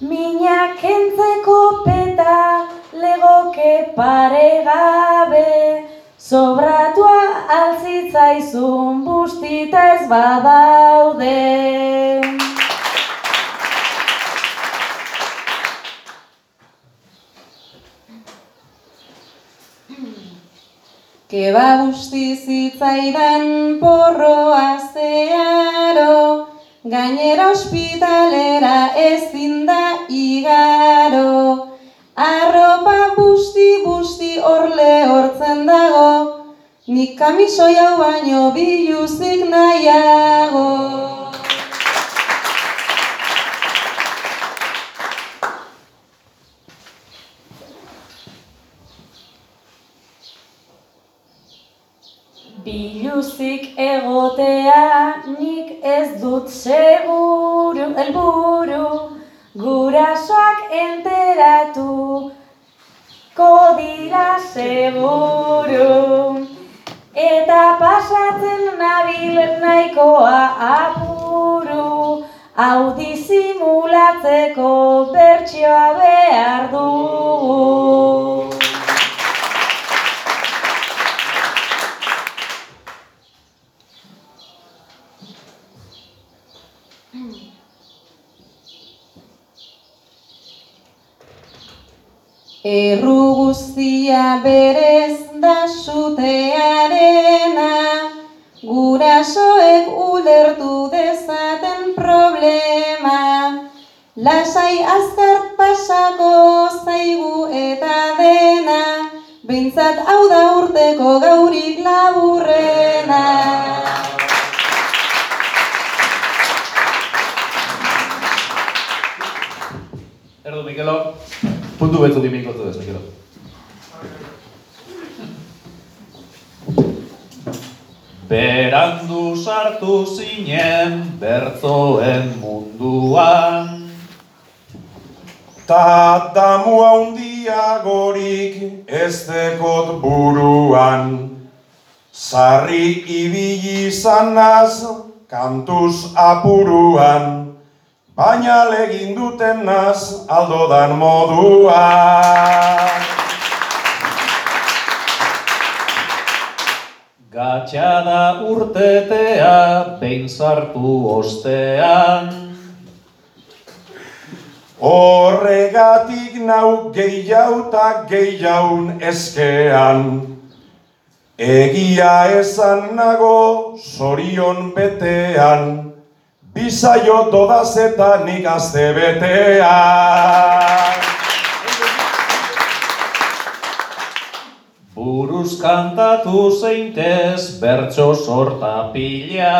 Minak kentzeko peta legoke paregabe, sobratua altzitzaizun bustita ez badaude. Keba busti zitzaidan porroa zeharo, gainera ospitalera ezin da igaro. Arropa busti busti orle hortzen dago, nik kamisoi hau baino biluzik nahiago. Biluzik egotea nik ez dut seguru, helburu. Gurasoak enteratu kodira seguru. Eta pasatzen nabil nahikoa apuru hau disimulatzeko bertsioa behar dugu Erru guztia berez da sutearena, gurasoek ulertu dezaten problema. Lasai azkar pasako zaigu eta dena, behintzat hau da urteko gaurik laburrena. Erdu, Mikelo, puntu betzuk dimikotu ez, Mikelo. Berandu sartu zinen bertzoen munduan. Ta damu handiagorik ez dekot buruan. Sarri ibili izanaz kantuz apuruan Baina legin duten naz aldodan moduan Gatxada urtetea behin sartu ostean. Horregatik nau gehiauta gehiaun eskean. Egia esan nago zorion betean Bizaio todaz eta nik azte betean Buruz kantatu zeintez bertso sorta pila.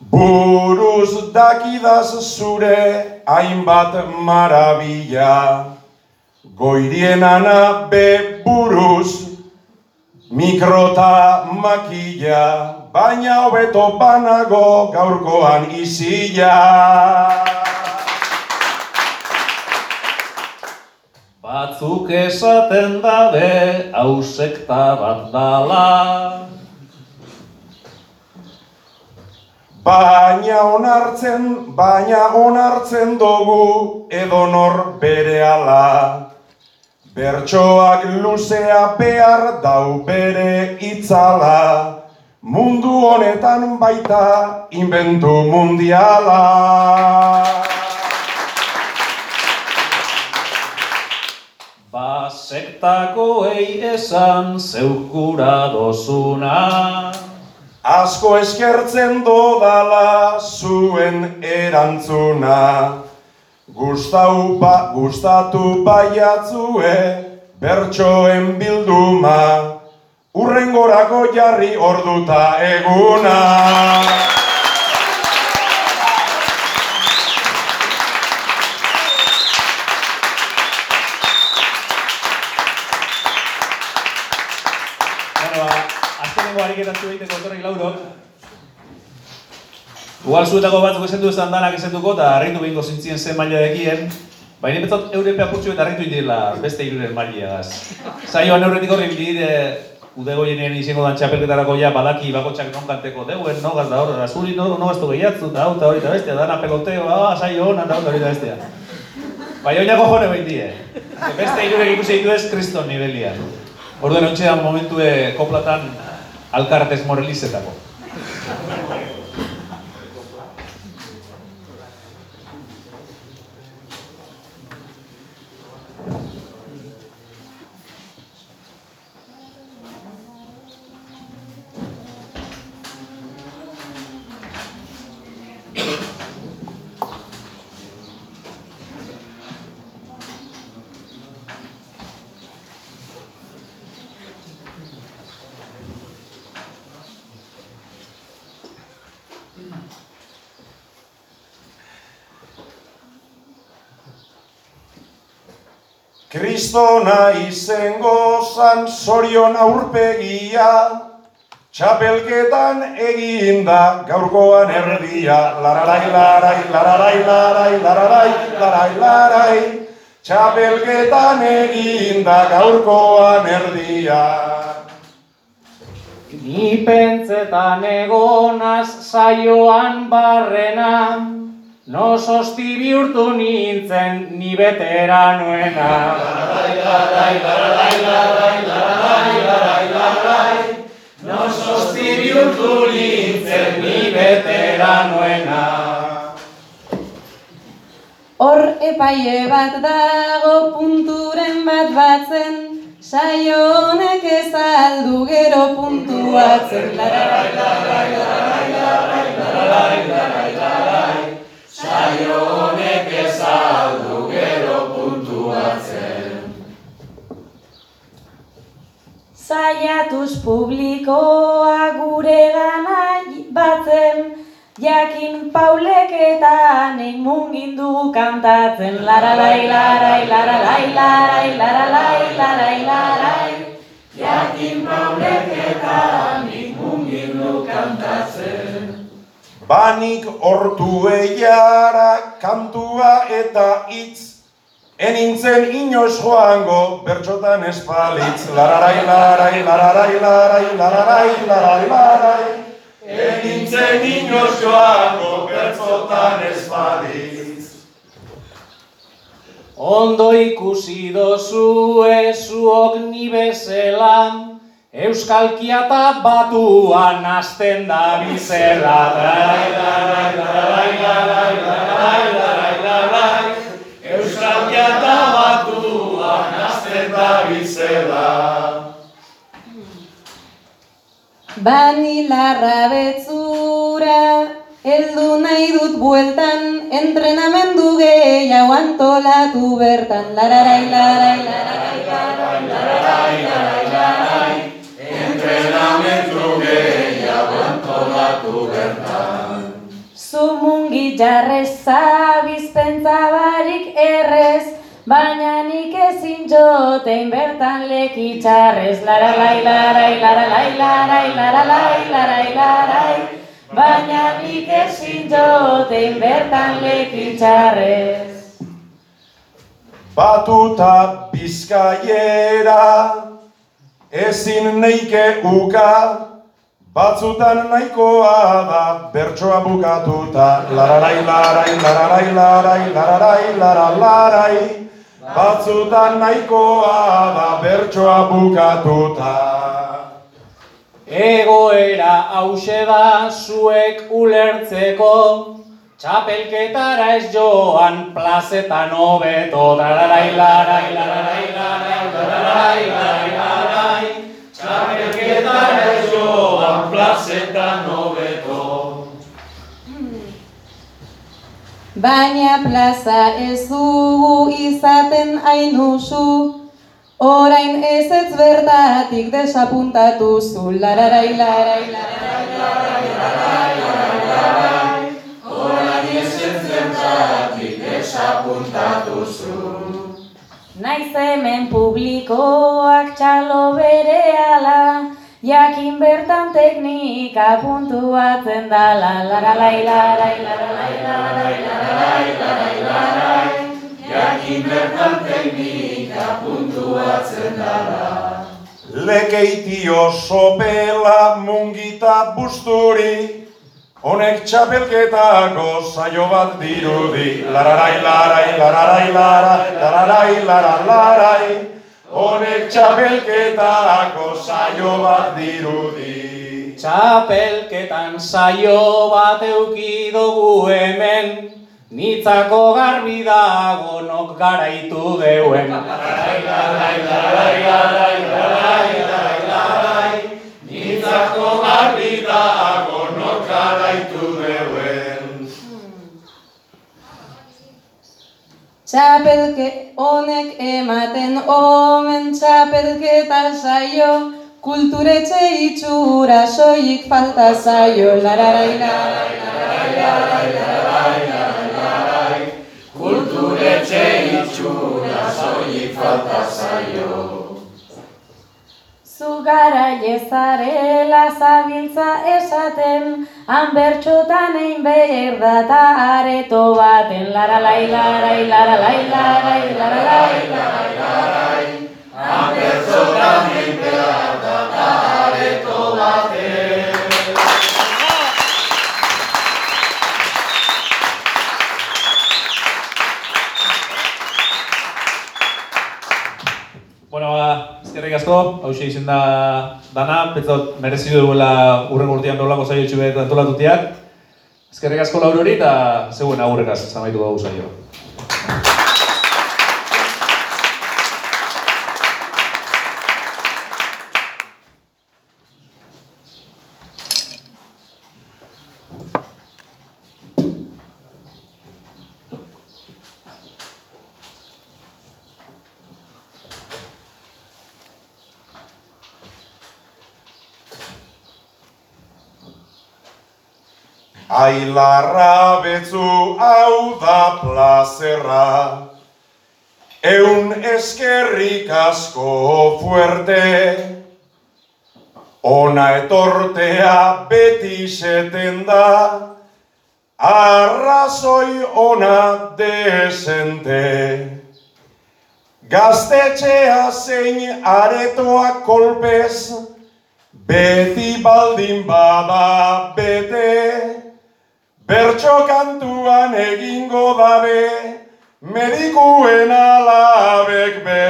Buruz dakidaz zure hainbat marabila. Goirien ana be buruz mikrota makila Baina hobeto banago gaurkoan izila Batzuk esaten dabe hau sekta bat dala. Baina onartzen, baina onartzen dugu edonor berehala. Bertsoak luzea behar dau bere itzala, mundu honetan baita inventu mundiala. Ba sektakoei esan zeukura dozuna Asko eskertzen dodala zuen erantzuna. Gustau ba, gustatu baiatzue bertsoen bilduma. Urrengorako jarri orduta eguna. Ba, azkenengo ariketatzu egiteko etorri laurok. Igual zuetako batzuk esan du esan danak esan duko, eta harritu behingo zintzien zen maila dekien. Baina betzat Europe apurtxu eta harritu indela beste iruren maileagaz. Zaioan aurretik horri bidire udegoienien izango dan txapelketarako ja badaki bakotxak non kanteko deuen, no gaz da hor, azuri no, no gaztu gehiatzu, eta hau, eta hori, eta bestia, dana peloteo, ah, saio hona, eta hori, eta bestia. Baina oinako jone behitie. Beste irurek ikusi ditu ez kriston nivelian. Orduan ontsi da momentue koplatan alkartez morelizetako. Kristona izengo zan sorion aurpegia, txapelketan eginda gaurkoan erdia, lararai, larai, lararai, larai, lararai, larai, larai, txapelketan eginda gaurkoan erdia. Ni pentsetan egonaz saioan barrena, no sosti bihurtu nintzen ni veteranoena. No sosti bihurtu nintzen ni veteranoena. Hor epaile bat dago punturen bat batzen, saio honek ez aldu gero puntuatzen. Saio honek ez aldu gero puntuatzen. Zaiatuz publikoa gure gana batzen, jakin paulek eta nik mungindu kantatzen. Laralai, larai, laralai, larai, laralai, larai, larai. Jakin paulek eta nik mungindu kantatzen. Banik hortu eiara kantua eta hitz. Enintzen inoz joango bertxotan espalitz Lararai, larai, lararai, larai, lararai, larai, larai Enintzen inoz joango bertxotan espalitz Ondo ikusi dozue zuok ni bezela, Euskalkia eta batuan hasten da bizela. Euskalkia eta batuan hasten da bizela. Bani larra betzura, heldu nahi dut bueltan, entrenamendu gehiago antolatu bertan. Lararai, larai, lararai, larai, lararai, jotein bertan leki txarrez. Laralai, larai, laralai, larai, laralai, larai, larai, baina nik ezin jotein bertan leki txarrez. Batuta bizkaiera ezin neike uka Batzutan nahikoa da bertsoa bukatuta Lararai, larai, lararai, larai, lararai, larai, larai Batzutan nahikoa da bertsoa bukatuta Egoera hause da zuek ulertzeko, Txapelketara ez joan plazetan hobeto. Lararai, larai, larai, larai, larai, larai, larai. Txapelketara ez joan plazetan hobeto. Baina plaza ez dugu izaten ainusu, orain ez ez bertatik desapuntatu zu. Lararai, larai, larai, larai, larai, larai, larai. Naiz hemen publikoak txalo bere ala, jakin bertan teknika puntuatzen. Laralai, larai, laralai, larai, larai, larai, larai. Jakin bertan teknika puntuatzen dala. Lekeitio sopela mungita busturi Honek txapelketako saio bat dirudi Lararai, larai, lararai, larai, lararai, larai, larai Honek txapelketako saio bat dirudi Txapelketan saio bat euki dugu hemen, Nitzako garbi dago nok garaitu deuen. Nitzako garbi dago nok garaitu deuen. Txapelke honek ematen omen txapelketa saio, kulturetxe itxura soilik falta zaio. Lararai, larai, larai, larai, larai. Kulturetxe itxura soilik Zu gara jezarela zabiltza esaten, han bertxotan egin behar da areto baten. Lara lai, lara lai, lara lai, lara lai, lara lai, lara lai. Bueno, ba, eskerrik asko, hause izen da dana, betzot merezi duela urren urtean beholako saio txubet antolatutiak. Eskerrik asko laur hori eta zeuen agurrekaz, zamaitu dugu saio. Ailarra betzu hau da plazerra, Eun eskerrik asko fuerte, Ona etortea beti seten da, Arrazoi ona desente. Gaztetxea zein aretoak kolpez, Beti baldin bada bete, Bertso kantuan egingo dabe, medikuen alabek be.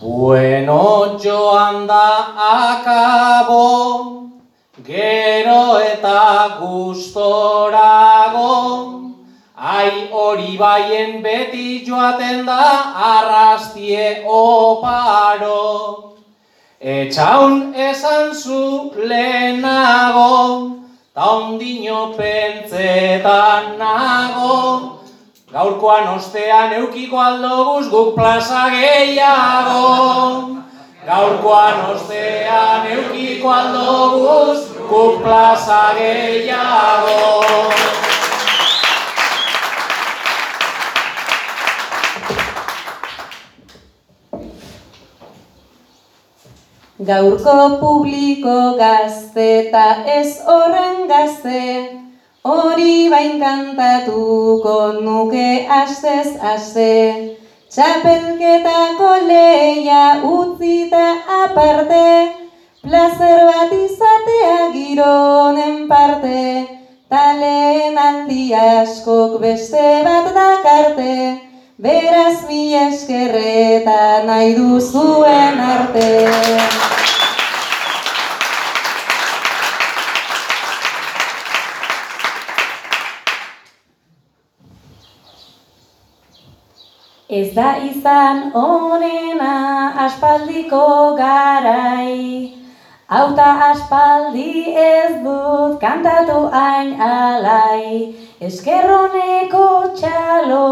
Bueno joan da akabo, gero eta gustorago, ai hori baien beti joaten da arrastie oparo. Etxaun esan zu lehenago, ta ondino pentsetan nago, Gaurkoan ostean eukiko aldoguz guk plaza gehiago. Gaurkoan ostean eukiko aldoguz guk plaza gehiago. Gaurko publiko gazte eta ez horren gazte, hori bain kantatuko nuke astez aste. Txapelketako leia utzita aparte, plazer bat izatea gironen parte, talen aldi askok beste bat dakarte, beraz mi eskerreta nahi duzuen arte. Ez da izan onena aspaldiko garai, Hauta aspaldi ez dut kantatu hain alai, Eskerroneko txalo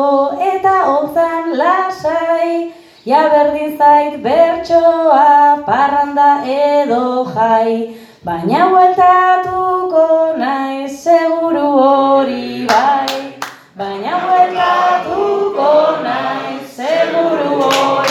eta otzan lasai, Ja berdin zait bertsoa parranda edo jai, Baina hueltatuko naiz seguru hori bai, Baina hueltatuko naiz seguru hori